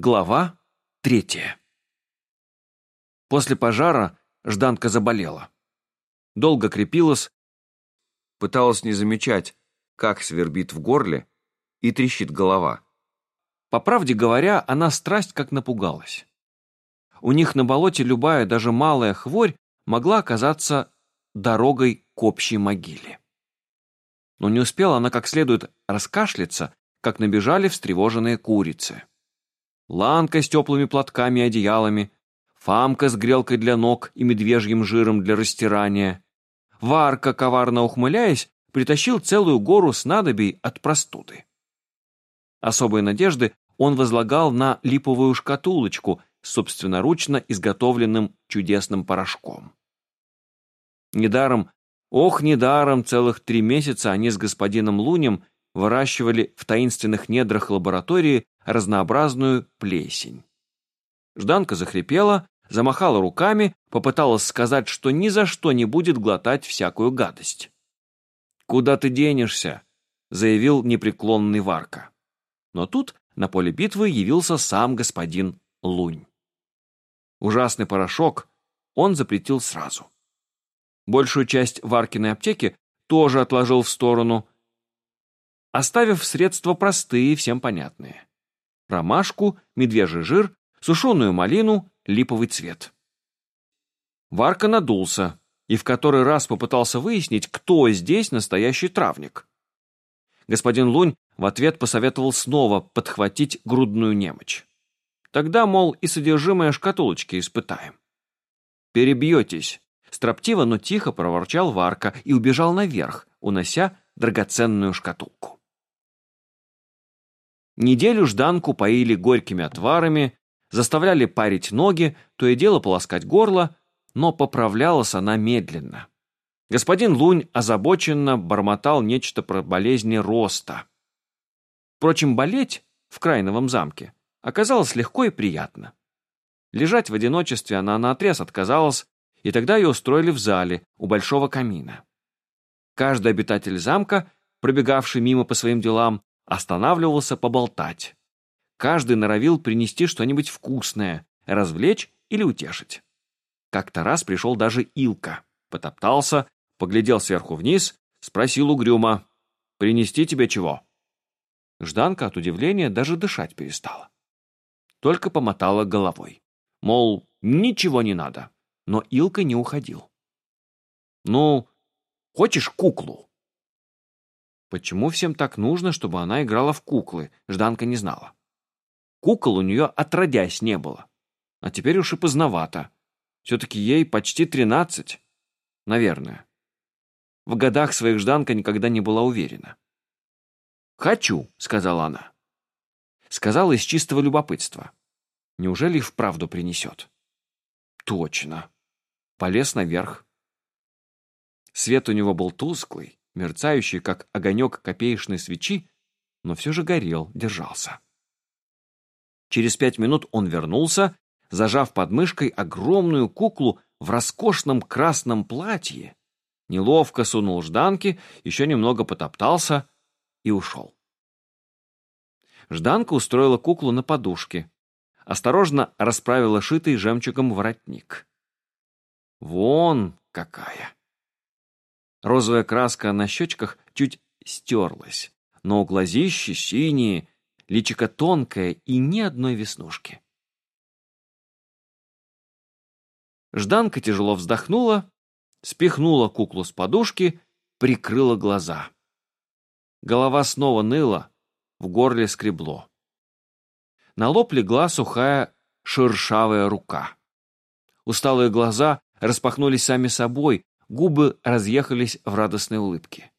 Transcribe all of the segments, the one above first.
Глава третья. После пожара Жданка заболела. Долго крепилась, пыталась не замечать, как свербит в горле и трещит голова. По правде говоря, она страсть как напугалась. У них на болоте любая, даже малая хворь могла оказаться дорогой к общей могиле. Но не успела она как следует раскашляться, как набежали встревоженные курицы. Ланка с теплыми платками и одеялами, Фамка с грелкой для ног и медвежьим жиром для растирания. Варка, коварно ухмыляясь, притащил целую гору снадобий от простуды. Особые надежды он возлагал на липовую шкатулочку с собственноручно изготовленным чудесным порошком. Недаром, ох, недаром, целых три месяца они с господином Лунем выращивали в таинственных недрах лаборатории разнообразную плесень. Жданка захрипела, замахала руками, попыталась сказать, что ни за что не будет глотать всякую гадость. «Куда ты денешься?» — заявил непреклонный Варка. Но тут на поле битвы явился сам господин Лунь. Ужасный порошок он запретил сразу. Большую часть Варкиной аптеки тоже отложил в сторону, оставив средства простые, всем понятные ромашку, медвежий жир, сушеную малину, липовый цвет. Варка надулся и в который раз попытался выяснить, кто здесь настоящий травник. Господин Лунь в ответ посоветовал снова подхватить грудную немочь. Тогда, мол, и содержимое шкатулочки испытаем. «Перебьетесь», — строптиво, но тихо проворчал Варка и убежал наверх, унося драгоценную шкатулку. Неделю Жданку поили горькими отварами, заставляли парить ноги, то и дело полоскать горло, но поправлялась она медленно. Господин Лунь озабоченно бормотал нечто про болезни роста. Впрочем, болеть в Крайновом замке оказалось легко и приятно. Лежать в одиночестве она наотрез отказалась, и тогда ее устроили в зале у большого камина. Каждый обитатель замка, пробегавший мимо по своим делам, останавливался поболтать. Каждый норовил принести что-нибудь вкусное, развлечь или утешить. Как-то раз пришел даже Илка, потоптался, поглядел сверху вниз, спросил угрюмо, «Принести тебе чего?» Жданка от удивления даже дышать перестала. Только помотала головой. Мол, ничего не надо. Но Илка не уходил. «Ну, хочешь куклу?» Почему всем так нужно, чтобы она играла в куклы, Жданка не знала. Кукол у нее отродясь не было. А теперь уж и поздновато. Все-таки ей почти тринадцать. Наверное. В годах своих Жданка никогда не была уверена. «Хочу», — сказала она. Сказала из чистого любопытства. Неужели и вправду принесет? Точно. Полез наверх. Свет у него был тусклый, мерцающий, как огонек копеечной свечи, но все же горел, держался. Через пять минут он вернулся, зажав под мышкой огромную куклу в роскошном красном платье, неловко сунул жданки, еще немного потоптался и ушел. Жданка устроила куклу на подушке, осторожно расправила шитый жемчугом воротник. Вон какая! Розовая краска на щечках чуть стерлась, но глазищи синие, личико тонкое и ни одной веснушки. Жданка тяжело вздохнула, спихнула куклу с подушки, прикрыла глаза. Голова снова ныла, в горле скребло. На лоб легла сухая шершавая рука. Усталые глаза распахнулись сами собой, Губы разъехались в радостной улыбке.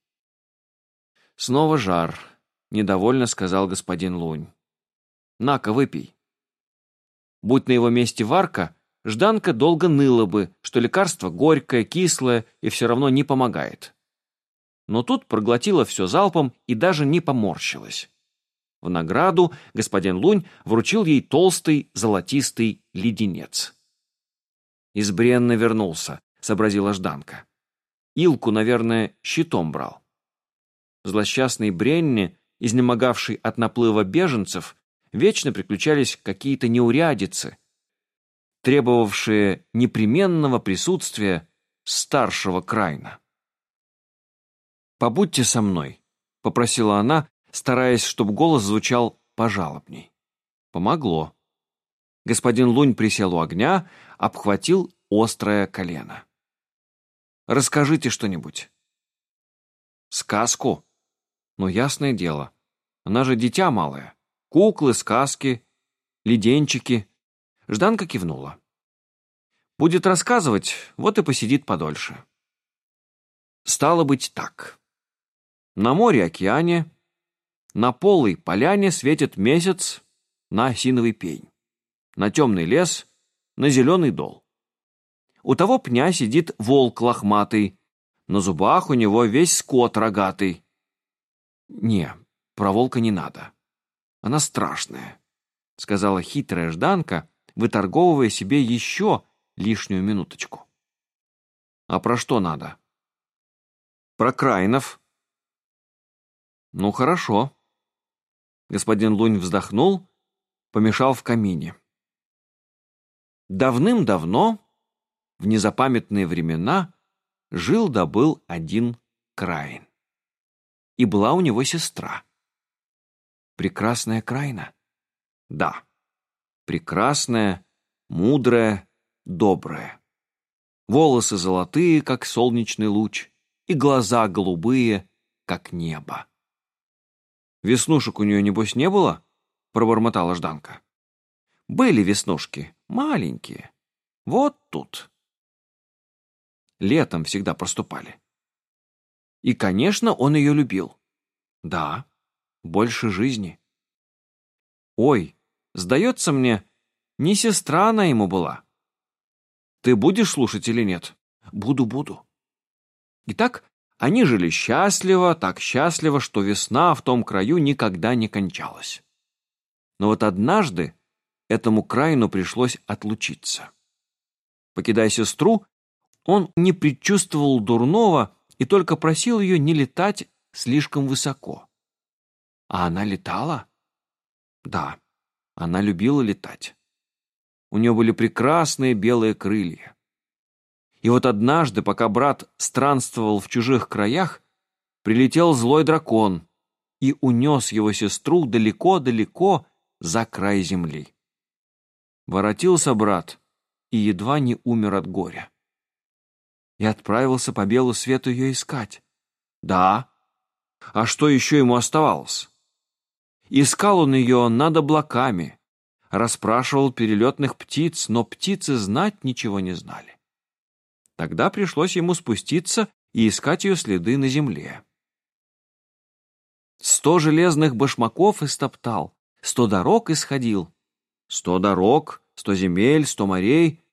«Снова жар», — недовольно сказал господин Лунь. «На-ка, выпей». Будь на его месте варка, Жданка долго ныла бы, что лекарство горькое, кислое и все равно не помогает. Но тут проглотила все залпом и даже не поморщилась. В награду господин Лунь вручил ей толстый золотистый леденец. Избренно вернулся, — сообразила Жданка. Илку, наверное, щитом брал. Злосчастный Бренни, изнемогавший от наплыва беженцев, вечно приключались какие-то неурядицы, требовавшие непременного присутствия старшего Крайна. «Побудьте со мной», — попросила она, стараясь, чтобы голос звучал пожалобней. Помогло. Господин Лунь присел у огня, обхватил острое колено. «Расскажите что-нибудь». «Сказку?» «Ну, ясное дело. Она же дитя малое. Куклы, сказки, леденчики». Жданка кивнула. «Будет рассказывать, вот и посидит подольше». Стало быть так. На море-океане, на полой поляне светит месяц на осиновый пень, на темный лес, на зеленый дол. У того пня сидит волк лохматый, на зубах у него весь скот рогатый. Не, про волка не надо. Она страшная, сказала хитрая Жданка, выторговывая себе еще лишнюю минуточку. А про что надо? Про Крайнов. Ну, хорошо. Господин Лунь вздохнул, помешал в камине. Давным-давно, в незапамятные времена, жил-да был один Краин. И была у него сестра. Прекрасная Крайна? Да. Прекрасная, мудрая, добрая. Волосы золотые, как солнечный луч, и глаза голубые, как небо. Веснушек у нее, небось, не было? Пробормотала Жданка. Были веснушки, маленькие. Вот тут. Летом всегда проступали. И, конечно, он ее любил. Да, больше жизни. Ой, сдается мне, не сестра она ему была. Ты будешь слушать или нет? Буду, буду. Итак, они жили счастливо, так счастливо, что весна в том краю никогда не кончалась. Но вот однажды этому Крайну пришлось отлучиться. Покидая сестру, он не предчувствовал дурного и только просил ее не летать слишком высоко. А она летала? Да, она любила летать. У нее были прекрасные белые крылья. И вот однажды, пока брат странствовал в чужих краях, прилетел злой дракон и унес его сестру далеко-далеко за край земли. Воротился брат и едва не умер от горя. И отправился по белу свету ее искать. Да, а что еще ему оставалось? Искал он ее над облаками, расспрашивал перелетных птиц, но птицы знать ничего не знали. Тогда пришлось ему спуститься и искать ее следы на земле. Сто железных башмаков истоптал, сто дорог исходил. Сто дорог, сто земель, сто морей.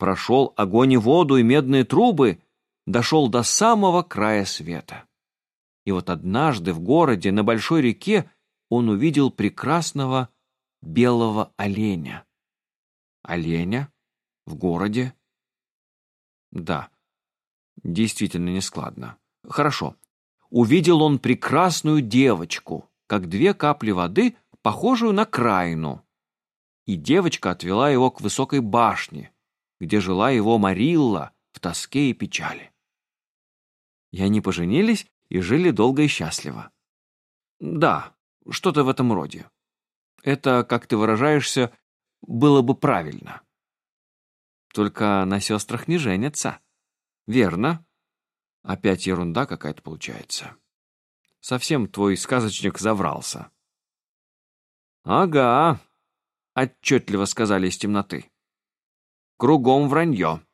Прошел огонь и воду и медные трубы, дошел до самого края света. И вот однажды в городе на большой реке он увидел прекрасного белого оленя. Оленя? В городе? Да, действительно нескладно. Хорошо. Увидел он прекрасную девочку, как две капли воды, похожую на крайну. И девочка отвела его к высокой башне, где жила его Марилла в тоске и печали. И они поженились и жили долго и счастливо. Да, что-то в этом роде. Это, как ты выражаешься, было бы правильно. Только на сестрах не женятся. Верно. Опять ерунда какая-то получается. Совсем твой сказочник заврался. Ага, отчетливо сказали из темноты. Кругом вранье.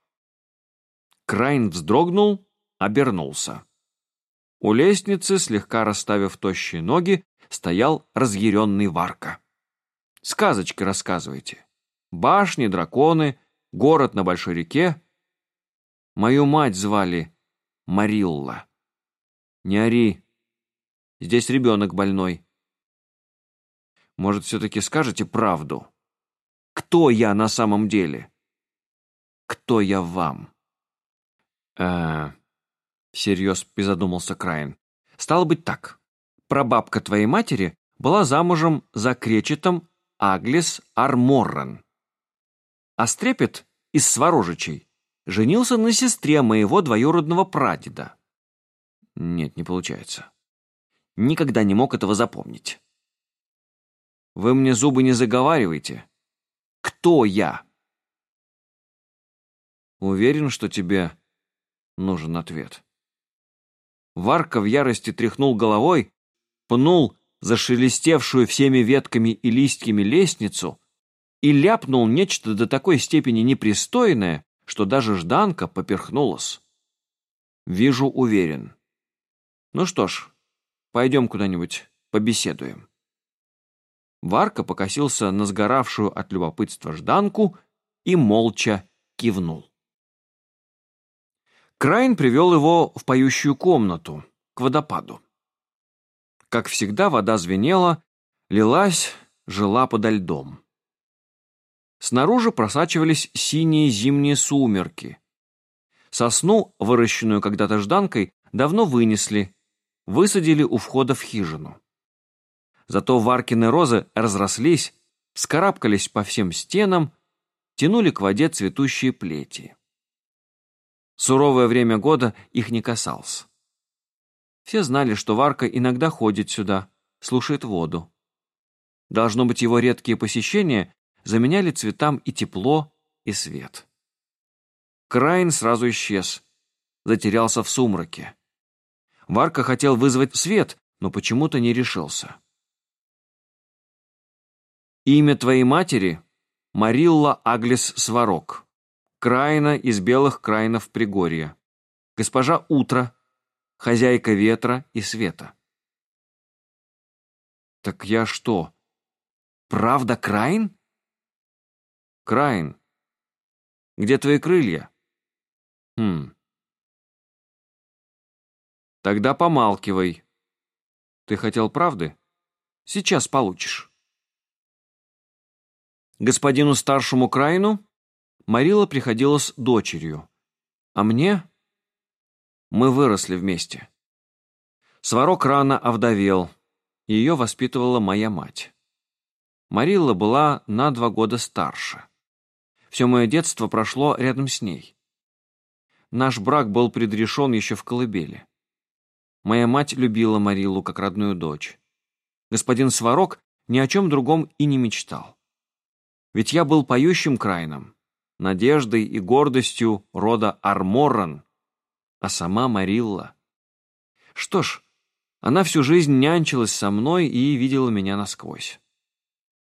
Крайн вздрогнул, обернулся. У лестницы, слегка расставив тощие ноги, стоял разъяренный Варка. Сказочки рассказывайте. Башни, драконы, город на большой реке. Мою мать звали Марилла. Не ори, здесь ребенок больной. Может, все-таки скажете правду? Кто я на самом деле? Кто я вам? э всерьез призадумался Крайн. Стало быть так. Прабабка твоей матери была замужем за кречетом Аглес Арморрен. А Стрепет из Сворожичей женился на сестре моего двоюродного прадеда. Нет, не получается. Никогда не мог этого запомнить. Вы мне зубы не заговаривайте. Кто я? Уверен, что тебе нужен ответ. Варка в ярости тряхнул головой, пнул зашелестевшую всеми ветками и листьями лестницу и ляпнул нечто до такой степени непристойное, что даже Жданка поперхнулась. Вижу, уверен. Ну что ж, пойдем куда-нибудь побеседуем. Варка покосился на сгоравшую от любопытства Жданку и молча кивнул. Крайн привел его в поющую комнату, к водопаду. Как всегда, вода звенела, лилась, жила подо льдом. Снаружи просачивались синие зимние сумерки. Сосну, выращенную когда-то жданкой, давно вынесли, высадили у входа в хижину. Зато Варкины розы разрослись, скарабкались по всем стенам, тянули к воде цветущие плети. Суровое время года их не касался. Все знали, что Варка иногда ходит сюда, слушает воду. Должно быть, его редкие посещения заменяли цветам и тепло, и свет. Крайн сразу исчез, затерялся в сумраке. Варка хотел вызвать свет, но почему-то не решился. Имя твоей матери — Марилла Аглес Сварог, Краина из белых краинов Пригорья, госпожа Утро, хозяйка ветра и света. Так я что, правда Краин? Краин, где твои крылья? Хм. Тогда помалкивай. Ты хотел правды? Сейчас получишь. Господину старшему Крайну Марила приходилась дочерью, а мне... Мы выросли вместе. Сварог рано овдовел, ее воспитывала моя мать. Марилла была на два года старше. Все мое детство прошло рядом с ней. Наш брак был предрешен еще в колыбели. Моя мать любила Марилу как родную дочь. Господин Сварог ни о чем другом и не мечтал. Ведь я был поющим крайном, надеждой и гордостью рода Арморран, а сама Марилла. Что ж, она всю жизнь нянчилась со мной и видела меня насквозь.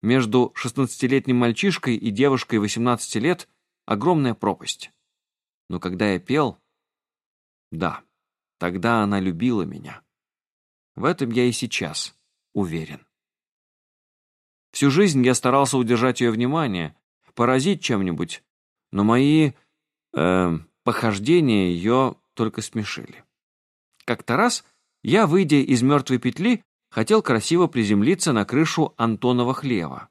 Между шестнадцатилетним мальчишкой и девушкой 18 лет огромная пропасть. Но когда я пел, да, тогда она любила меня. В этом я и сейчас уверен. Всю жизнь я старался удержать ее внимание, поразить чем-нибудь, но мои э, похождения ее только смешили. Как-то раз я, выйдя из мертвой петли, хотел красиво приземлиться на крышу Антонова хлева,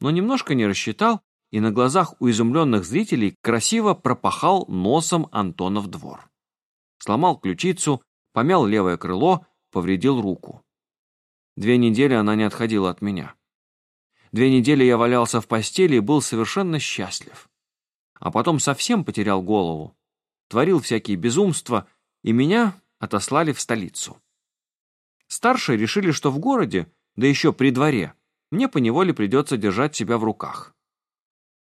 но немножко не рассчитал и на глазах у изумленных зрителей красиво пропахал носом Антонов двор. Сломал ключицу, помял левое крыло, повредил руку. Две недели она не отходила от меня. Две недели я валялся в постели и был совершенно счастлив. А потом совсем потерял голову, творил всякие безумства, и меня отослали в столицу. Старшие решили, что в городе, да еще при дворе, мне поневоле придется держать себя в руках.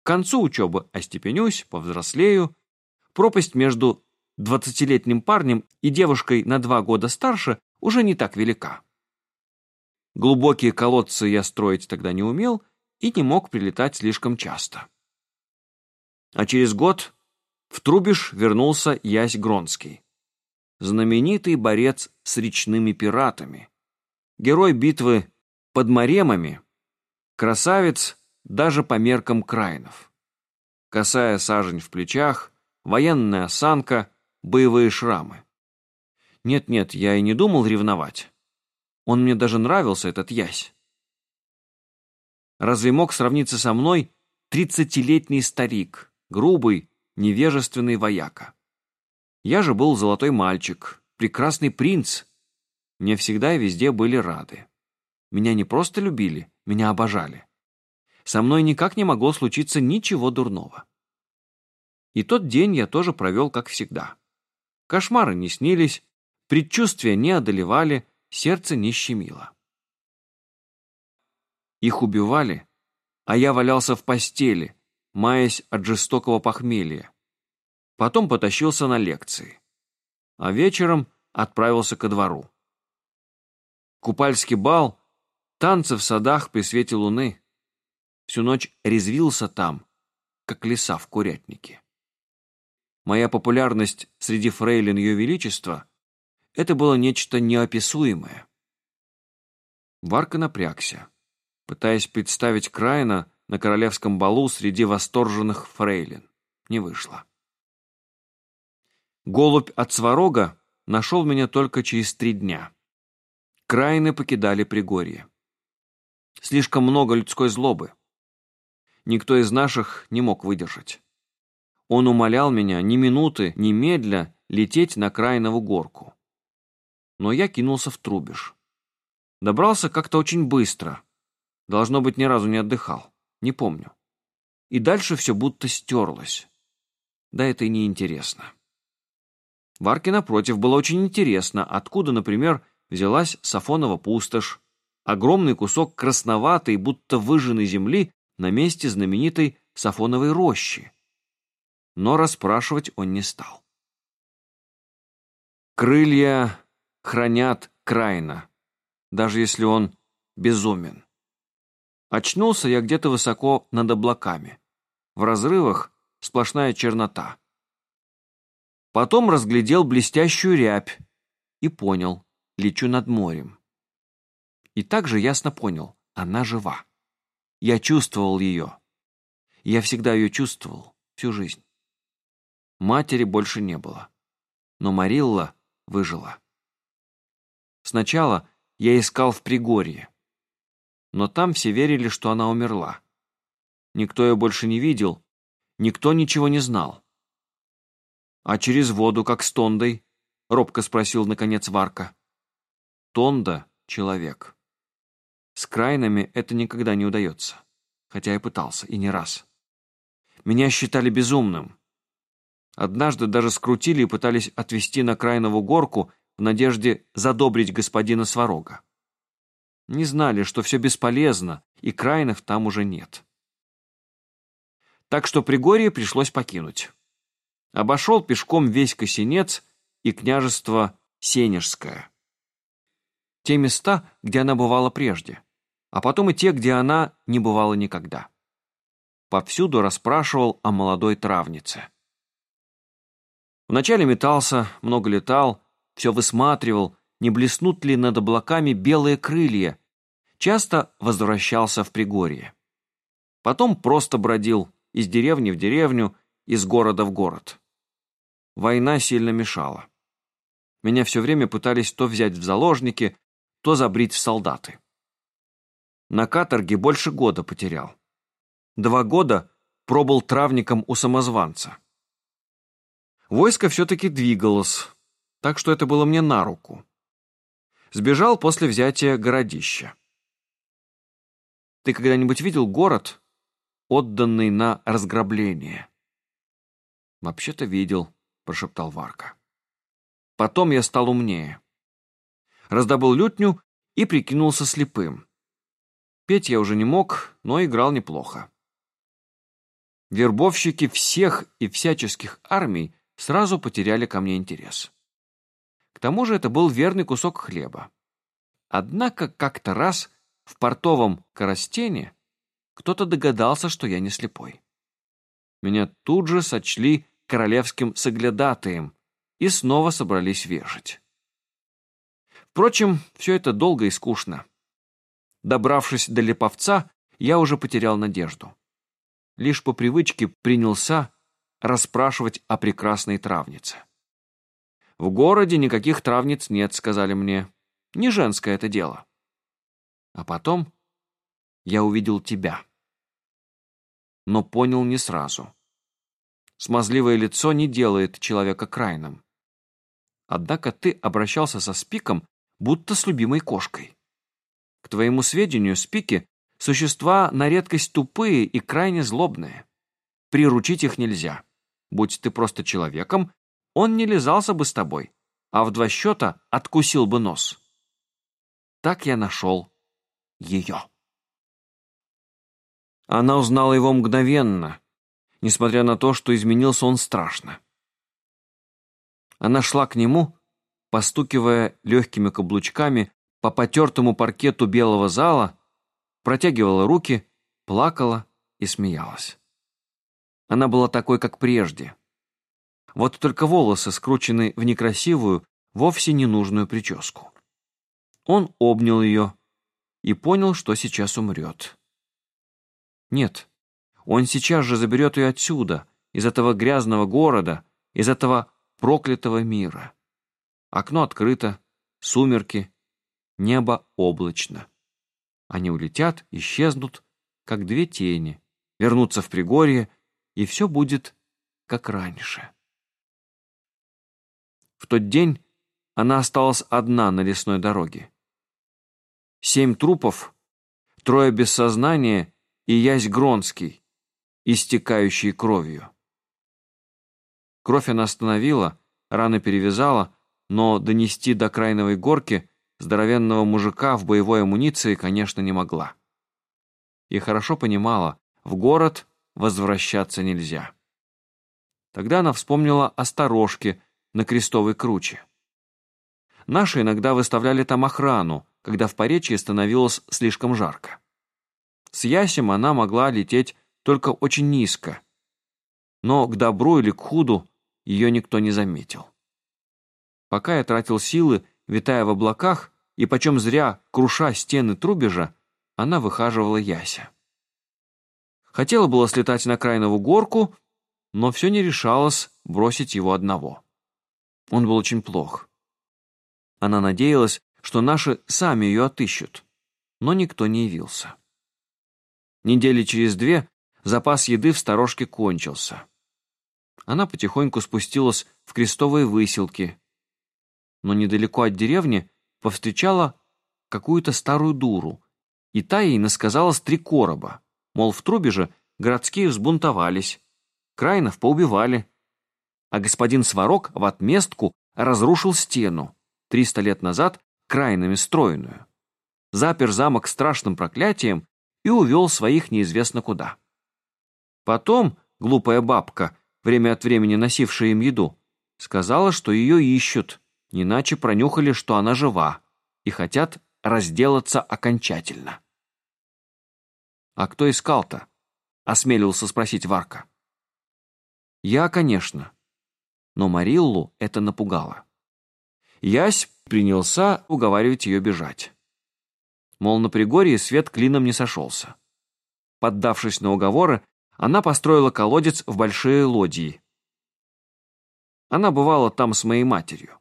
К концу учебы остепенюсь, повзрослею. Пропасть между двадцатилетним парнем и девушкой на два года старше уже не так велика. Глубокие колодцы я строить тогда не умел и не мог прилетать слишком часто. А через год в Трубиш вернулся Ясь Гронский. Знаменитый борец с речными пиратами. Герой битвы под Маремами. Красавец даже по меркам Крайнов. Косая сажень в плечах, военная осанка, боевые шрамы. Нет-нет, я и не думал ревновать. Он мне даже нравился, этот ясь. Разве мог сравниться со мной тридцатилетний старик, грубый, невежественный вояка? Я же был золотой мальчик, прекрасный принц. Мне всегда и везде были рады. Меня не просто любили, меня обожали. со мной никак не могло случиться ничего дурного. И тот день я тоже провел, как всегда. Кошмары не снились, предчувствия не одолевали, сердце не щемило. Их убивали, а я валялся в постели, маясь от жестокого похмелья. Потом потащился на лекции. А вечером отправился ко двору. Купальский бал, танцы в садах при свете луны. Всю ночь резвился там, как лиса в курятнике. Моя популярность среди фрейлин Ее Величества — это было нечто неописуемое. Варка напрягся, пытаясь представить Крайна на королевском балу среди восторженных фрейлин. Не вышло. Голубь от Сварога нашел меня только через три дня. Краины покидали Пригорье. Слишком много людской злобы. Никто из наших не мог выдержать. Он умолял меня ни минуты, ни медля лететь на Краинову горку. Но я кинулся в Трубеж. Добрался как-то очень быстро. Должно быть, ни разу не отдыхал. Не помню. И дальше все будто стерлось. Да это и не интересно. Варке, напротив, было очень интересно, откуда, например, взялась Сафонова пустошь, огромный кусок красноватой, будто выжженной земли на месте знаменитой Сафоновой рощи. Но расспрашивать он не стал. Крылья хранят Крайна, даже если он безумен. Очнулся я где-то высоко над облаками. В разрывах сплошная чернота. Потом разглядел блестящую рябь и понял, лечу над морем. И также ясно понял, она жива. Я чувствовал ее. Я всегда ее чувствовал, всю жизнь. Матери больше не было. Но Марилла выжила. Сначала я искал в Пригорье. Но там все верили, что она умерла. Никто ее больше не видел, никто ничего не знал. «А через воду, как с Тондой?» — робко спросил, наконец, Варка. Тонда — человек. С крайнами это никогда не удается. Хотя я пытался, и не раз. Меня считали безумным. Однажды даже скрутили и пытались отвезти на крайнову горку в надежде задобрить господина Сварога. Не знали, что все бесполезно, и крайнов там уже нет. Так что Пригорье пришлось покинуть обошел пешком весь Косинец и княжество Сенежское. Те места, где она бывала прежде, а потом и те, где она не бывала никогда. Повсюду расспрашивал о молодой травнице. Вначале метался, много летал, все высматривал, не блеснут ли над облаками белые крылья, часто возвращался в Пригорье. Потом просто бродил из деревни в деревню, из города в город. Война сильно мешала. Меня все время пытались то взять в заложники, то забрить в солдаты. На каторге больше года потерял. Два года пробыл травником у самозванца. Войско все-таки двигалось, так что это было мне на руку. Сбежал после взятия городища. Ты когда-нибудь видел город, отданный на разграбление? «Вообще-то видел», — прошептал Варка. Потом я стал умнее. Раздобыл лютню и прикинулся слепым. Петь я уже не мог, но играл неплохо. Вербовщики всех и всяческих армий сразу потеряли ко мне интерес. К тому же это был верный кусок хлеба. Однако как-то раз в портовом Коростене кто-то догадался, что я не слепой. Меня тут же сочли королевским соглядатаем и снова собрались вешать. Впрочем, все это долго и скучно. Добравшись до Леповца, я уже потерял надежду. Лишь по привычке принялся расспрашивать о прекрасной травнице. «В городе никаких травниц нет», — сказали мне. «Не женское это дело». А потом я увидел тебя но понял не сразу. Смазливое лицо не делает человека крайным. Однако ты обращался со Спиком, будто с любимой кошкой. К твоему сведению, Спики существа на редкость тупые и крайне злобные. Приручить их нельзя. Будь ты просто человеком, он не лизался бы с тобой, а в два счета откусил бы нос. Так я нашел ее. Она узнала его мгновенно, несмотря на то, что изменился он страшно. Она шла к нему, постукивая легкими каблучками по потертому паркету белого зала, протягивала руки, плакала и смеялась. Она была такой, как прежде. Вот только волосы скручены в некрасивую, вовсе ненужную прическу. Он обнял ее и понял, что сейчас умрет. Нет, он сейчас же заберет ее отсюда, из этого грязного города, из этого проклятого мира. Окно открыто, сумерки, небо облачно. Они улетят, исчезнут, как две тени, вернутся в Пригорье, и все будет как раньше. В тот день она осталась одна на лесной дороге. Семь трупов, трое без сознания и Ясь Гронский, истекающий кровью. Кровь она остановила, раны перевязала, но донести до крайновой горки здоровенного мужика в боевой амуниции, конечно, не могла. И хорошо понимала, в город возвращаться нельзя. Тогда она вспомнила о сторожке на Крестовой круче. Наши иногда выставляли там охрану, когда в Поречье становилось слишком жарко. С Ясем она могла лететь только очень низко, но к добру или к худу ее никто не заметил. Пока я тратил силы, витая в облаках, и почем зря, круша стены трубежа, она выхаживала Яся. Хотела было слетать на крайнову горку, но все не решалось бросить его одного. Он был очень плох. Она надеялась, что наши сами ее отыщут, но никто не явился. Недели через две запас еды в сторожке кончился. Она потихоньку спустилась в крестовые выселки, но недалеко от деревни повстречала какую-то старую дуру, и та ей насказала с три короба, мол, в трубе же городские взбунтовались, Крайнов поубивали, а господин Сварог в отместку разрушил стену, триста лет назад крайнами стройную, запер замок страшным проклятием и увел своих неизвестно куда. Потом глупая бабка, время от времени носившая им еду, сказала, что ее ищут, иначе пронюхали, что она жива, и хотят разделаться окончательно. «А кто искал-то?» — осмелился спросить Варка. «Я, конечно». Но Мариллу это напугало. Ясь принялся уговаривать ее бежать. Мол, на Пригорье свет клином не сошелся. Поддавшись на уговоры, она построила колодец в большие лодьи. Она бывала там с моей матерью.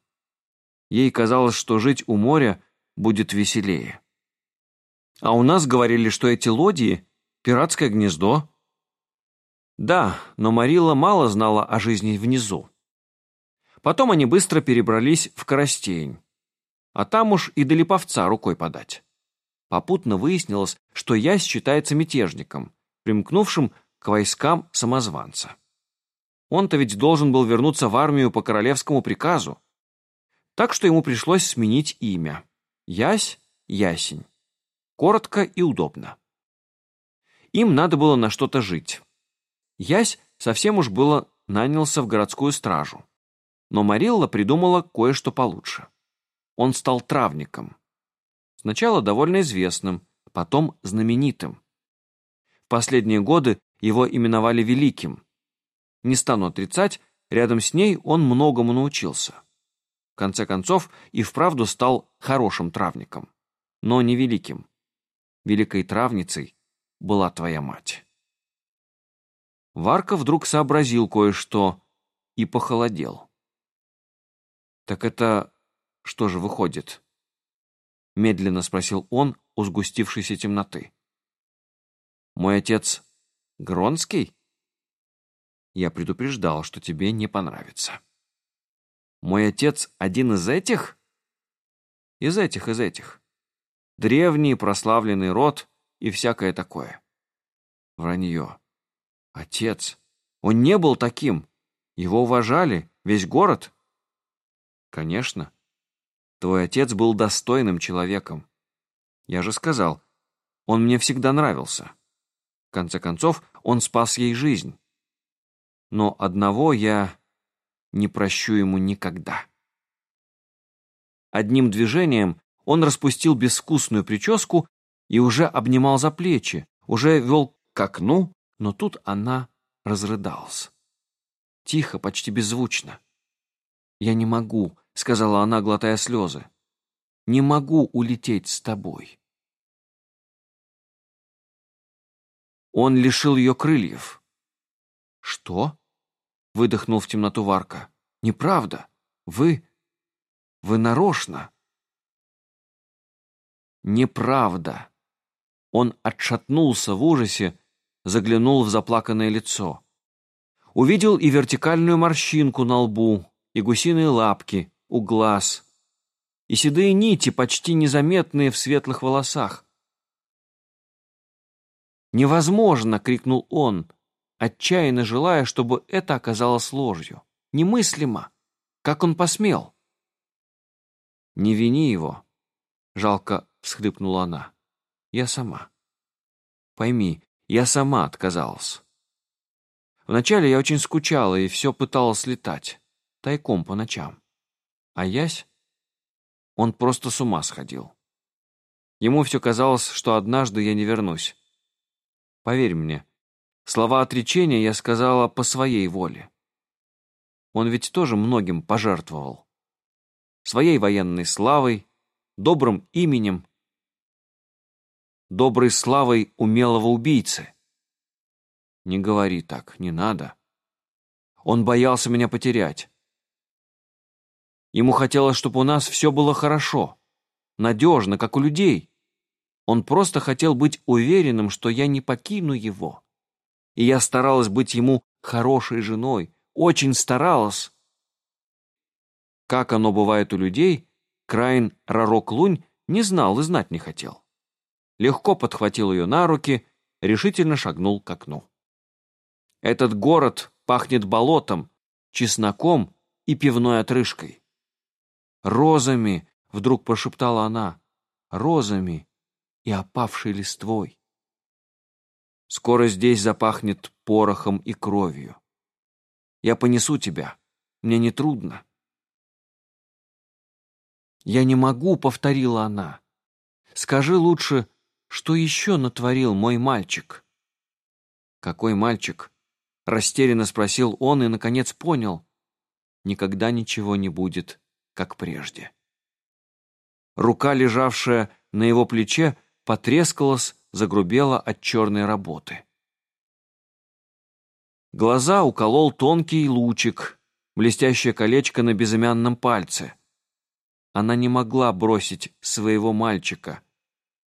Ей казалось, что жить у моря будет веселее. А у нас говорили, что эти лодьи — пиратское гнездо. Да, но Марила мало знала о жизни внизу. Потом они быстро перебрались в Коростень. А там уж и до Липовца рукой подать. Попутно выяснилось, что Ясь считается мятежником, примкнувшим к войскам самозванца. Он-то ведь должен был вернуться в армию по королевскому приказу. Так что ему пришлось сменить имя. Ясь — Ясень. Коротко и удобно. Им надо было на что-то жить. Ясь совсем уж было нанялся в городскую стражу. Но Марилла придумала кое-что получше. Он стал травником. Сначала довольно известным, потом знаменитым. В последние годы его именовали Великим. Не стану отрицать, рядом с ней он многому научился. В конце концов, и вправду стал хорошим травником, но не великим. Великой травницей была твоя мать. Варка вдруг сообразил кое-что и похолодел. «Так это что же выходит?» Медленно спросил он у сгустившейся темноты. «Мой отец Гронский?» Я предупреждал, что тебе не понравится. «Мой отец один из этих?» «Из этих, из этих. Древний прославленный род, и всякое такое. Вранье. Отец. Он не был таким. Его уважали. Весь город. Конечно. Твой отец был достойным человеком. Я же сказал, он мне всегда нравился. В конце концов, он спас ей жизнь. Но одного я не прощу ему никогда. Одним движением он распустил безвкусную прическу и уже обнимал за плечи, уже вел к окну, но тут она разрыдалась. Тихо, почти беззвучно. «Я не могу», — сказала она, глотая слезы. «Не могу улететь с тобой». Он лишил ее крыльев. «Что?» — выдохнул в темноту Варка. «Неправда. Вы... вы нарочно». «Неправда». Он отшатнулся в ужасе, заглянул в заплаканное лицо. Увидел и вертикальную морщинку на лбу, и гусиные лапки у глаз, и седые нити, почти незаметные в светлых волосах. «Невозможно!» — крикнул он, отчаянно желая, чтобы это оказалось ложью. «Немыслимо! Как он посмел?» «Не вини его!» — жалко всхлипнула она. «Я сама. Пойми, я сама отказалась. Вначале я очень скучала и все пыталась летать, тайком по ночам. А Ясь? Он просто с ума сходил. Ему все казалось, что однажды я не вернусь. Поверь мне, слова отречения я сказала по своей воле. Он ведь тоже многим пожертвовал. Своей военной славой, добрым именем, доброй славой умелого убийцы. Не говори так, не надо. Он боялся меня потерять. Ему хотелось, чтобы у нас все было хорошо, надежно, как у людей. Он просто хотел быть уверенным, что я не покину его. И я старалась быть ему хорошей женой, очень старалась. Как оно бывает у людей, Крайн Рарок Лунь не знал и знать не хотел. Легко подхватил ее на руки, решительно шагнул к окну. Этот город пахнет болотом, чесноком и пивной отрыжкой. «Розами!» — вдруг прошептала она. «Розами!» и опавшей листвой. Скоро здесь запахнет порохом и кровью. Я понесу тебя, мне не трудно. «Я не могу», — повторила она. «Скажи лучше, что еще натворил мой мальчик?» «Какой мальчик?» — растерянно спросил он и, наконец, понял. Никогда ничего не будет, как прежде. Рука, лежавшая на его плече, потрескалась, загрубела от черной работы. Глаза уколол тонкий лучик, блестящее колечко на безымянном пальце. Она не могла бросить своего мальчика,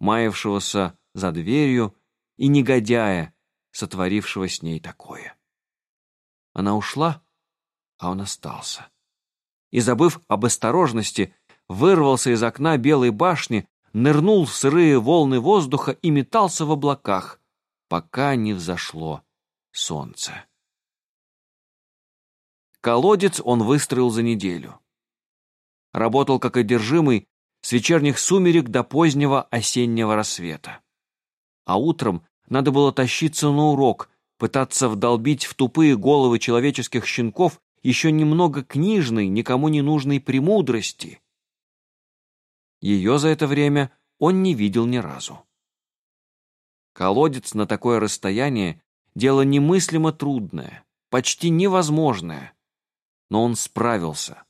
маявшегося за дверью и негодяя, сотворившего с ней такое. Она ушла, а он остался. И, забыв об осторожности, вырвался из окна белой башни, нырнул в сырые волны воздуха и метался в облаках, пока не взошло солнце. Колодец он выстроил за неделю. Работал как одержимый с вечерних сумерек до позднего осеннего рассвета. А утром надо было тащиться на урок, пытаться вдолбить в тупые головы человеческих щенков еще немного книжной, никому не нужной премудрости — ее за это время он не видел ни разу. Колодец на такое расстояние — дело немыслимо трудное, почти невозможное. Но он справился.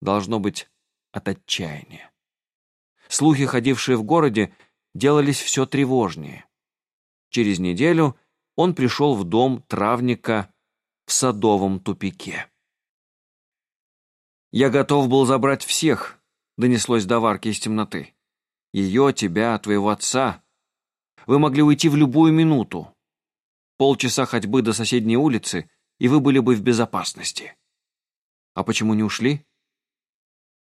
Должно быть, от отчаяния. Слухи, ходившие в городе, делались все тревожнее. Через неделю он пришел в дом травника в садовом тупике. Я готов был забрать всех, донеслось до Варки из темноты. «Ее, тебя, твоего отца. Вы могли уйти в любую минуту. Полчаса ходьбы до соседней улицы, и вы были бы в безопасности. А почему не ушли?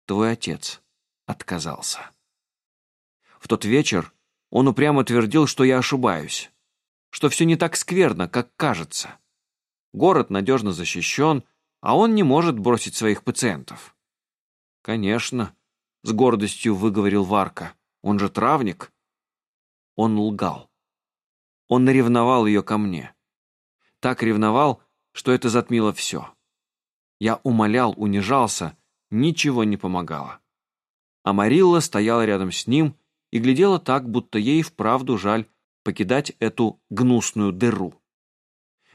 Твой отец отказался. В тот вечер Он упрямо твердил, что я ошибаюсь, что все не так скверно, как кажется. Город надежно защищен, а он не может бросить своих пациентов. «Конечно», — с гордостью выговорил Варка, — «он же травник». Он лгал. Он наревновал ее ко мне. Так ревновал, что это затмило все. Я умолял, унижался, ничего не помогало. А Марилла стояла рядом с ним и глядела так, будто ей вправду жаль покидать эту гнусную дыру.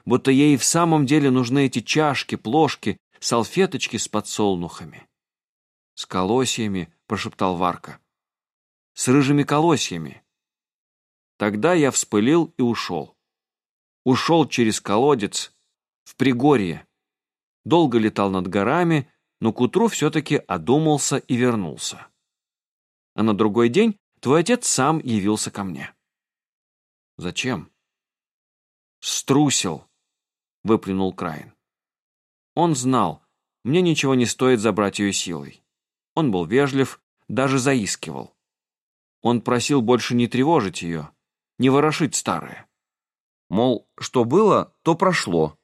Будто ей в самом деле нужны эти чашки, плошки, салфеточки с подсолнухами. «С колосьями», — прошептал Варка. «С рыжими колосьями». Тогда я вспылил и ушел. Ушел через колодец, в Пригорье. Долго летал над горами, но к утру все-таки одумался и вернулся. А на другой день Твой отец сам явился ко мне». «Зачем?» «Струсил», — выплюнул Краин. Он знал, мне ничего не стоит забрать ее силой. Он был вежлив, даже заискивал. Он просил больше не тревожить ее, не ворошить старое. Мол, что было, то прошло,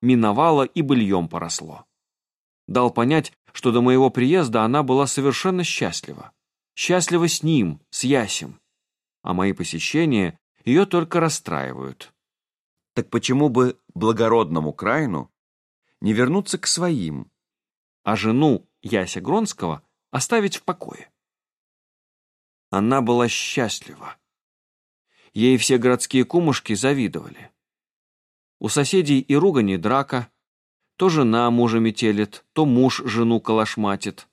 миновало и быльем поросло. Дал понять, что до моего приезда она была совершенно счастлива счастлива с ним, с Ясем. А мои посещения ее только расстраивают. Так почему бы благородному Крайну не вернуться к своим, а жену Яся Гронского оставить в покое? Она была счастлива. Ей все городские кумушки завидовали. У соседей и ругани драка, то жена мужа метелит, то муж жену калашматит.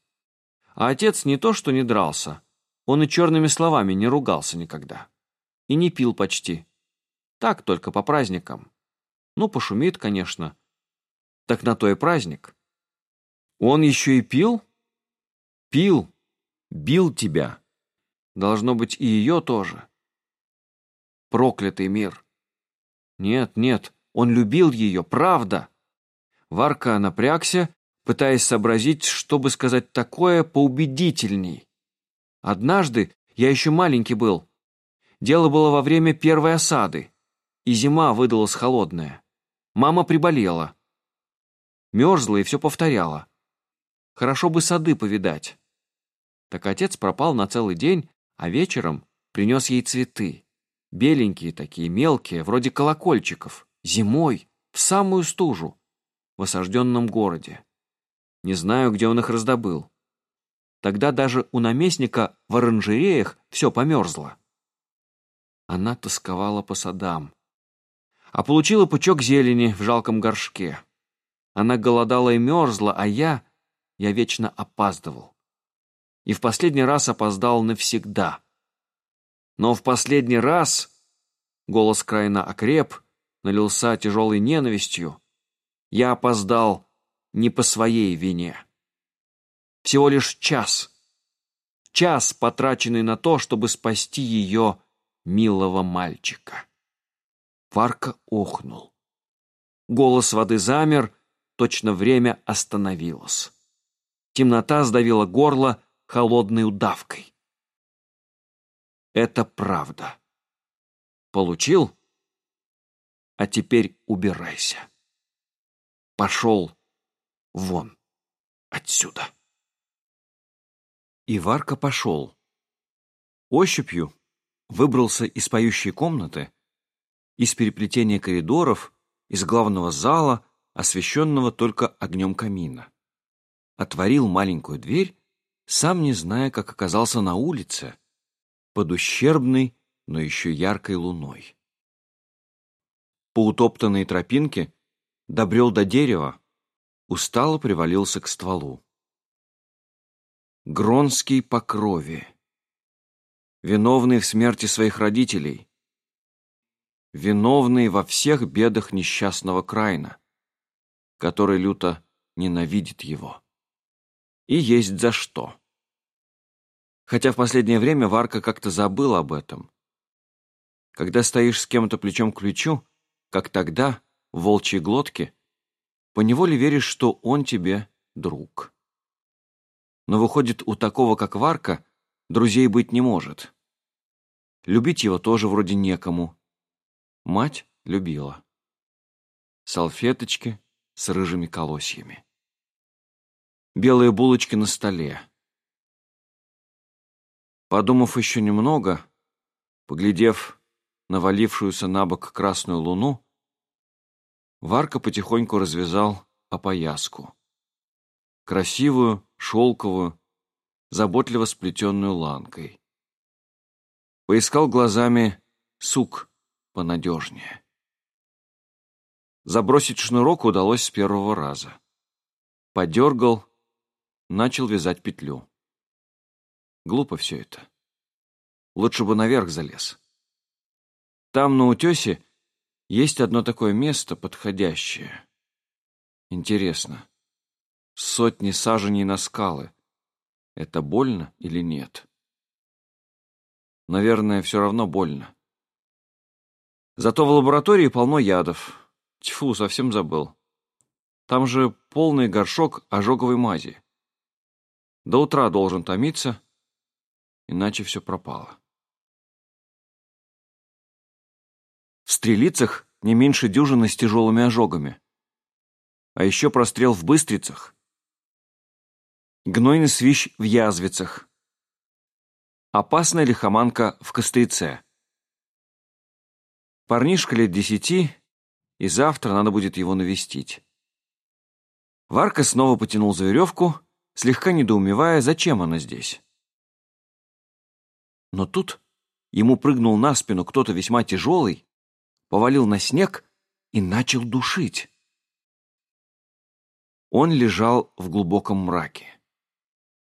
А отец не то что не дрался, он и черными словами не ругался никогда. И не пил почти. Так только по праздникам. Ну, пошумит, конечно. Так на то и праздник. Он еще и пил? Пил. Бил тебя. Должно быть, и ее тоже. Проклятый мир. Нет, нет, он любил ее, правда. Варка напрягся пытаясь сообразить, чтобы сказать такое поубедительней. Однажды я еще маленький был. Дело было во время первой осады, и зима выдалась холодная. Мама приболела. Мерзла и все повторяла. Хорошо бы сады повидать. Так отец пропал на целый день, а вечером принес ей цветы. Беленькие такие, мелкие, вроде колокольчиков. Зимой, в самую стужу, в осажденном городе. Не знаю, где он их раздобыл. Тогда даже у наместника в оранжереях все померзло. Она тосковала по садам. А получила пучок зелени в жалком горшке. Она голодала и мерзла, а я... Я вечно опаздывал. И в последний раз опоздал навсегда. Но в последний раз... Голос Крайна окреп, налился тяжелой ненавистью. Я опоздал не по своей вине. Всего лишь час. Час, потраченный на то, чтобы спасти ее милого мальчика. Варка охнул. Голос воды замер, точно время остановилось. Темнота сдавила горло холодной удавкой. Это правда. Получил? А теперь убирайся. Пошел Вон. Отсюда. И Варка пошел. Ощупью выбрался из поющей комнаты, из переплетения коридоров, из главного зала, освещенного только огнем камина. Отворил маленькую дверь, сам не зная, как оказался на улице, под ущербной, но еще яркой луной. По утоптанной тропинке добрел до дерева, устало привалился к стволу. Гронский по крови. Виновный в смерти своих родителей. Виновный во всех бедах несчастного Крайна, который люто ненавидит его. И есть за что. Хотя в последнее время Варка как-то забыл об этом. Когда стоишь с кем-то плечом к плечу, как тогда, в волчьей глотке, поневоле веришь, что он тебе друг. Но выходит, у такого, как Варка, друзей быть не может. любить его тоже вроде некому. Мать любила. Салфеточки с рыжими колосьями. Белые булочки на столе. Подумав еще немного, поглядев навалившуюся на бок красную луну, Варка потихоньку развязал опояску. Красивую, шелковую, заботливо сплетенную ланкой. Поискал глазами сук понадежнее. Забросить шнурок удалось с первого раза. Подергал, начал вязать петлю. Глупо все это. Лучше бы наверх залез. Там, на утесе, есть одно такое место подходящее. Интересно, сотни саженей на скалы. Это больно или нет? Наверное, все равно больно. Зато в лаборатории полно ядов. Тьфу, совсем забыл. Там же полный горшок ожоговой мази. До утра должен томиться, иначе все пропало. В стрелицах не меньше дюжины с тяжелыми ожогами. А еще прострел в быстрицах. Гнойный свищ в язвицах. Опасная лихоманка в кострице. Парнишка лет десяти, и завтра надо будет его навестить. Варка снова потянул за веревку, слегка недоумевая, зачем она здесь. Но тут ему прыгнул на спину кто-то весьма тяжелый, повалил на снег и начал душить. Он лежал в глубоком мраке.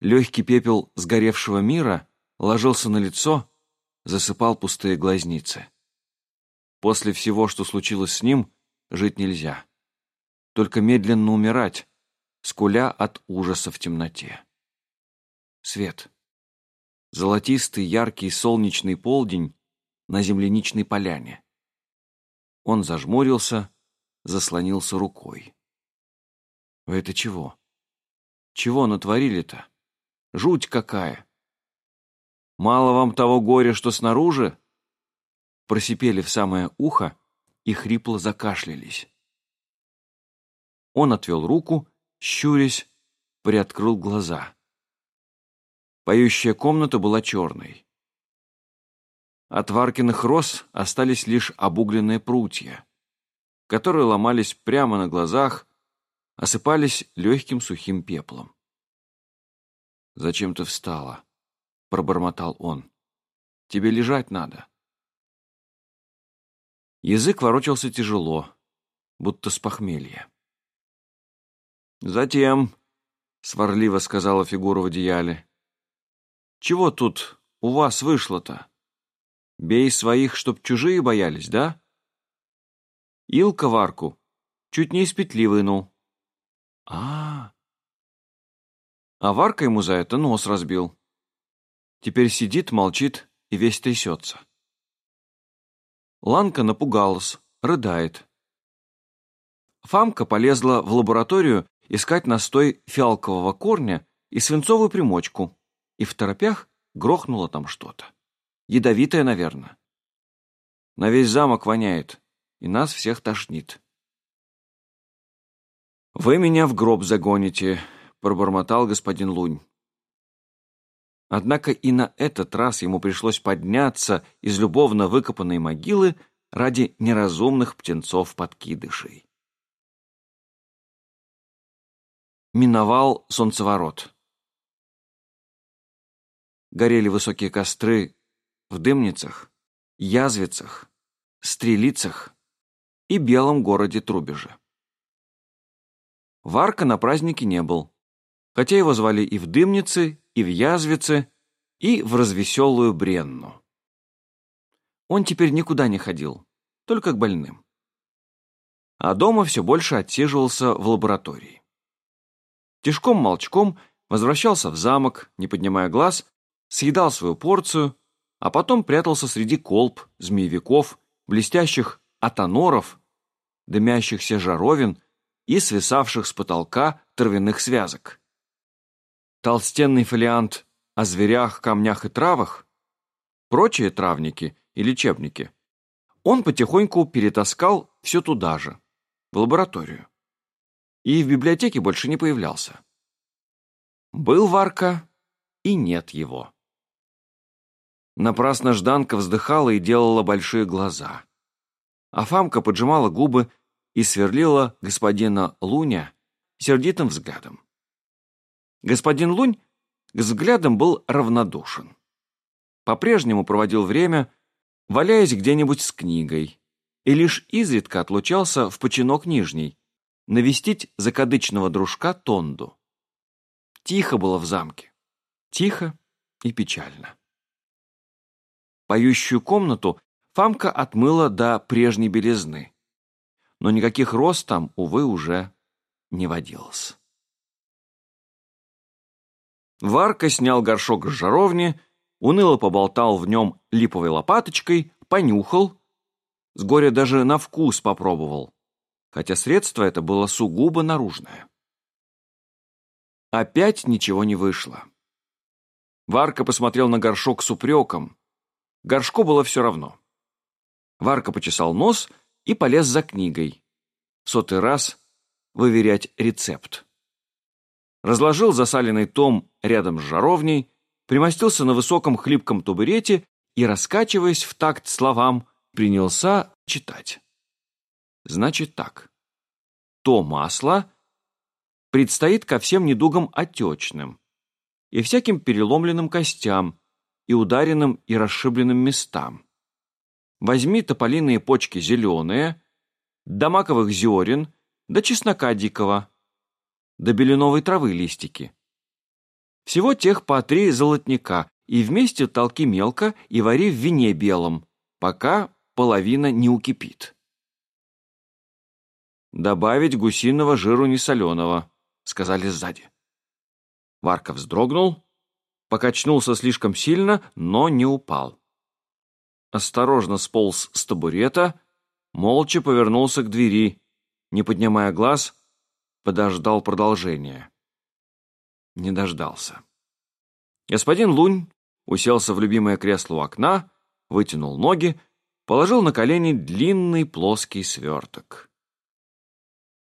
Легкий пепел сгоревшего мира ложился на лицо, засыпал пустые глазницы. После всего, что случилось с ним, жить нельзя. Только медленно умирать, скуля от ужаса в темноте. Свет. Золотистый, яркий солнечный полдень на земляничной поляне. Он зажмурился, заслонился рукой. Вы это чего? Чего натворили-то? Жуть какая! Мало вам того горя, что снаружи? Просипели в самое ухо и хрипло закашлялись. Он отвел руку, щурясь, приоткрыл глаза. Поющая комната была черной. От Варкиных роз остались лишь обугленные прутья, которые ломались прямо на глазах, осыпались легким сухим пеплом. «Зачем ты встала?» — пробормотал он. «Тебе лежать надо». Язык ворочался тяжело, будто с похмелья. «Затем», — сварливо сказала фигура в одеяле, — «чего тут у вас вышло-то?» Бей своих, чтоб чужие боялись, да? Илка Варку чуть не из петли вынул. А, -а, а Варка ему за это нос разбил. Теперь сидит, молчит и весь трясется. Ланка напугалась, рыдает. Фамка полезла в лабораторию искать настой фиалкового корня и свинцовую примочку, и в торопях грохнуло там что-то. Ядовитая, наверное. На весь замок воняет, и нас всех тошнит. «Вы меня в гроб загоните», — пробормотал господин Лунь. Однако и на этот раз ему пришлось подняться из любовно выкопанной могилы ради неразумных птенцов-подкидышей. Миновал солнцеворот. Горели высокие костры в Дымницах, Язвицах, Стрелицах и белом городе Трубеже. Варка на празднике не был, хотя его звали и в Дымнице, и в Язвице, и в развеселую Бренну. Он теперь никуда не ходил, только к больным. А дома все больше отсиживался в лаборатории. Тишком-молчком возвращался в замок, не поднимая глаз, съедал свою порцию, а потом прятался среди колб, змеевиков, блестящих атоноров, дымящихся жаровин и свисавших с потолка травяных связок. Толстенный фолиант о зверях, камнях и травах прочие травники и лечебники, он потихоньку перетаскал все туда же, в лабораторию. И в библиотеке больше не появлялся. Был Варка, и нет его. Напрасно Жданка вздыхала и делала большие глаза. А Фамка поджимала губы и сверлила господина Луня сердитым взглядом. Господин Лунь к взглядам был равнодушен. По-прежнему проводил время, валяясь где-нибудь с книгой, и лишь изредка отлучался в починок нижний, навестить закадычного дружка Тонду. Тихо было в замке. Тихо и печально. Поющую комнату Фамка отмыла до прежней белизны. Но никаких роз там, увы, уже не водилось. Варка снял горшок с жаровни, уныло поболтал в нем липовой лопаточкой, понюхал, с горя даже на вкус попробовал, хотя средство это было сугубо наружное. Опять ничего не вышло. Варка посмотрел на горшок с упреком. Горшку было все равно. Варка почесал нос и полез за книгой. сотый раз выверять рецепт. Разложил засаленный том рядом с жаровней, примостился на высоком хлипком табурете и, раскачиваясь в такт словам, принялся читать. Значит так. То масло предстоит ко всем недугам отечным и всяким переломленным костям и ударенным и расшибленным местам. Возьми тополиные почки зеленые, до маковых зерен, до чеснока дикого, до беленовой травы листики. Всего тех по три золотника, и вместе толки мелко и вари в вине белом, пока половина не укипит. «Добавить гусиного жиру несоленого», — сказали сзади. Варка вздрогнул, покачнулся слишком сильно, но не упал. Осторожно сполз с табурета, молча повернулся к двери, не поднимая глаз, подождал продолжения. Не дождался. Господин Лунь уселся в любимое кресло у окна, вытянул ноги, положил на колени длинный плоский сверток.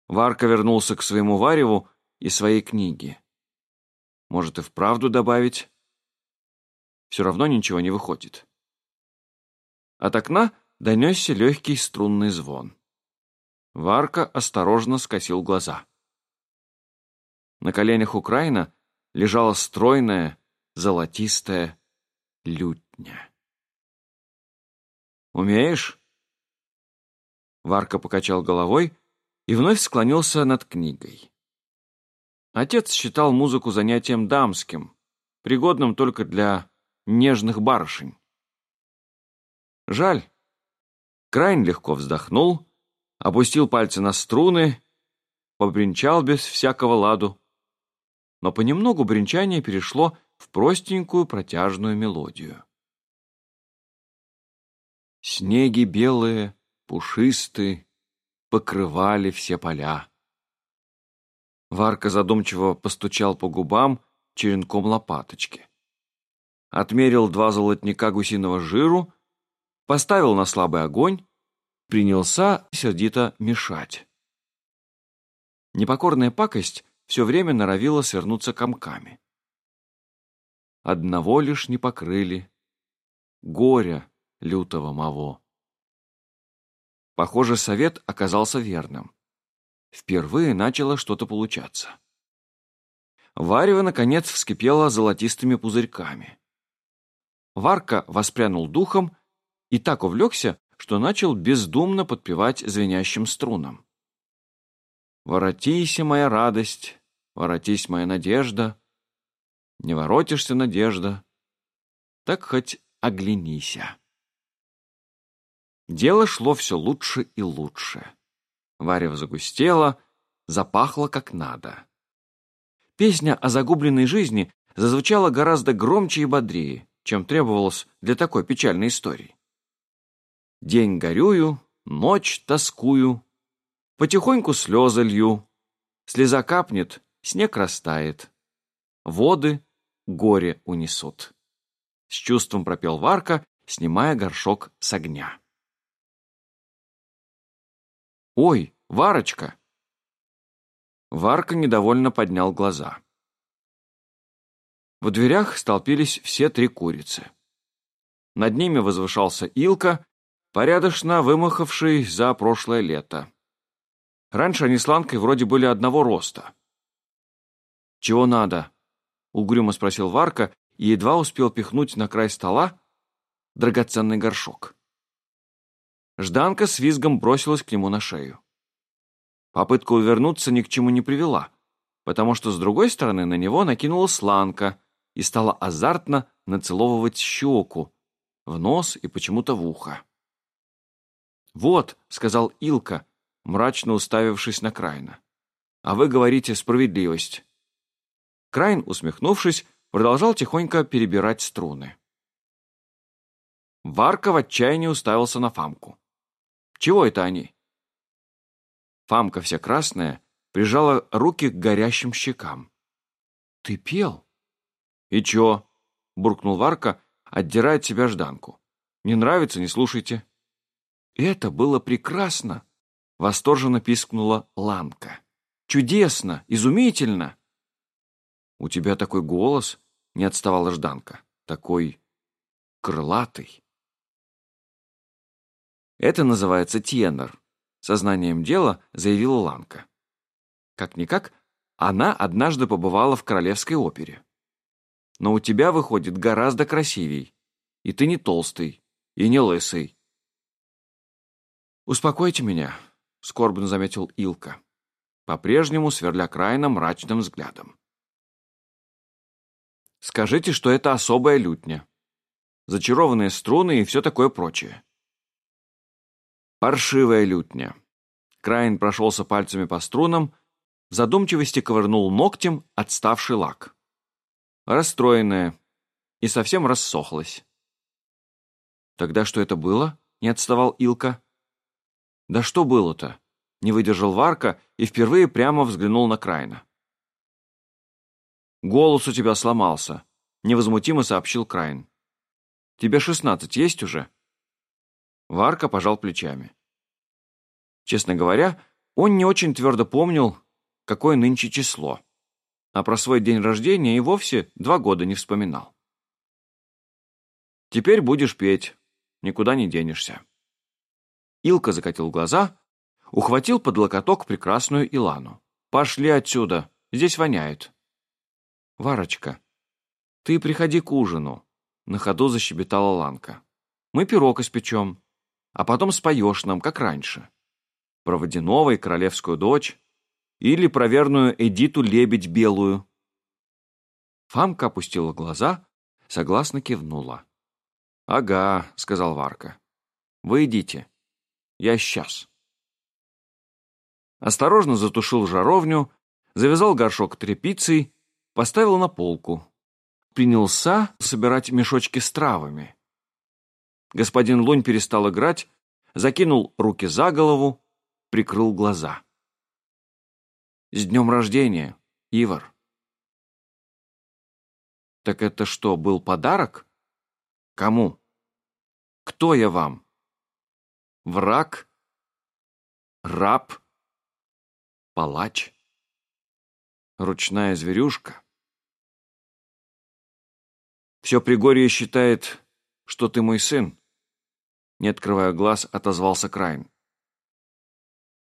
Варка вернулся к своему вареву и своей книге. Может, и вправду добавить? Все равно ничего не выходит. От окна донесся легкий струнный звон. Варка осторожно скосил глаза. На коленях Украина лежала стройная, золотистая лютня. «Умеешь?» Варка покачал головой и вновь склонился над книгой. Отец считал музыку занятием дамским, пригодным только для нежных барышень. Жаль. Крайн легко вздохнул, опустил пальцы на струны, побренчал без всякого ладу. Но понемногу бренчание перешло в простенькую протяжную мелодию. Снеги белые, пушистые, покрывали все поля. Варка задумчиво постучал по губам черенком лопаточки. Отмерил два золотника гусиного жиру, поставил на слабый огонь, принялся сердито мешать. Непокорная пакость все время норовила свернуться комками. Одного лишь не покрыли — горя лютого маво. Похоже, совет оказался верным. Впервые начало что-то получаться. Варево, наконец, вскипело золотистыми пузырьками. Варка воспрянул духом и так увлекся, что начал бездумно подпевать звенящим струнам. «Воротися, моя радость, воротись, моя надежда, не воротишься, надежда, так хоть оглянися». Дело шло все лучше и лучше. Варево загустело, запахло как надо. Песня о загубленной жизни зазвучала гораздо громче и бодрее, чем требовалось для такой печальной истории. День горюю, ночь тоскую, потихоньку слезы лью, слеза капнет, снег растает, воды горе унесут. С чувством пропел Варка, снимая горшок с огня. «Ой, Варочка!» Варка недовольно поднял глаза. В дверях столпились все три курицы. Над ними возвышался Илка, порядочно вымахавший за прошлое лето. Раньше они с Ланкой вроде были одного роста. «Чего надо?» — угрюмо спросил Варка и едва успел пихнуть на край стола драгоценный горшок. Жданка с визгом бросилась к нему на шею. Попытка увернуться ни к чему не привела, потому что с другой стороны на него накинулась Ланка и стала азартно нацеловывать щеку, в нос и почему-то в ухо. «Вот», — сказал Илка, мрачно уставившись на Крайна, — «а вы говорите справедливость». Крайн, усмехнувшись, продолжал тихонько перебирать струны. Варка в отчаянии уставился на Фамку. «Чего это они?» Фамка вся красная прижала руки к горящим щекам. «Ты пел?» «И чё?» — буркнул Варка, отдирая от себя Жданку. «Не нравится — не слушайте». «Это было прекрасно!» — восторженно пискнула Ланка. «Чудесно! Изумительно!» «У тебя такой голос!» — не отставала Жданка. «Такой крылатый!» «Это называется тенор», — сознанием дела заявила Ланка. Как-никак, она однажды побывала в Королевской опере. Но у тебя выходит гораздо красивей, и ты не толстый, и не лысый. «Успокойте меня», — скорбно заметил Илка, по-прежнему сверля Крайна мрачным взглядом. Скажите, что это особая лютня. Зачарованные струны и все такое прочее. Паршивая лютня. Крайн прошелся пальцами по струнам, в задумчивости ковырнул ногтем отставший лак. Расстроенная и совсем рассохлась. «Тогда что это было?» — не отставал Илка. «Да что было-то?» — не выдержал Варка и впервые прямо взглянул на Крайна. «Голос у тебя сломался», — невозмутимо сообщил Крайн. «Тебе шестнадцать есть уже?» Варка пожал плечами. Честно говоря, он не очень твердо помнил, какое нынче число, а про свой день рождения и вовсе два года не вспоминал. «Теперь будешь петь, никуда не денешься». Илка закатил глаза, ухватил под локоток прекрасную Илану. «Пошли отсюда, здесь воняет». «Варочка, ты приходи к ужину», — на ходу защебетала Ланка. «Мы пирог испечем, а потом споешь нам, как раньше. Про водяного и королевскую дочь или про верную Эдиту лебедь белую». Фамка опустила глаза, согласно кивнула. «Ага», — сказал Варка. «Вы идите. Я сейчас». Осторожно затушил жаровню, завязал горшок тряпицей поставил на полку. Принялся собирать мешочки с травами. Господин Лунь перестал играть, закинул руки за голову, прикрыл глаза. «С днем рождения, Ивар!» «Так это что, был подарок? Кому? Кто я вам? Враг? Раб? Палач?» Ручная зверюшка. Все Пригорье считает, что ты мой сын. Не открывая глаз, отозвался Крайн.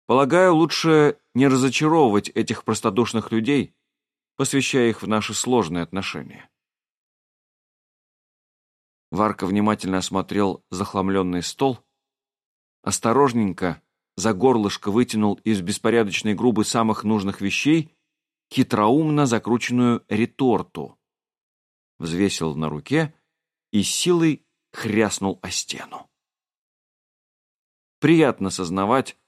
Полагаю, лучше не разочаровывать этих простодушных людей, посвящая их в наши сложные отношения. Варка внимательно осмотрел захламленный стол, осторожненько за горлышко вытянул из беспорядочной грубы самых нужных вещей хитроумно закрученную реторту, взвесил на руке и силой хряснул о стену. Приятно сознавать,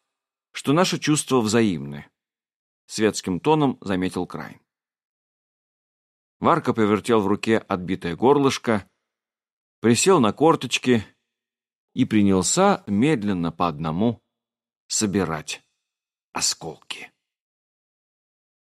что наши чувства взаимны, светским тоном заметил Крайн. Варка повертел в руке отбитое горлышко, присел на корточки и принялся медленно по одному собирать осколки.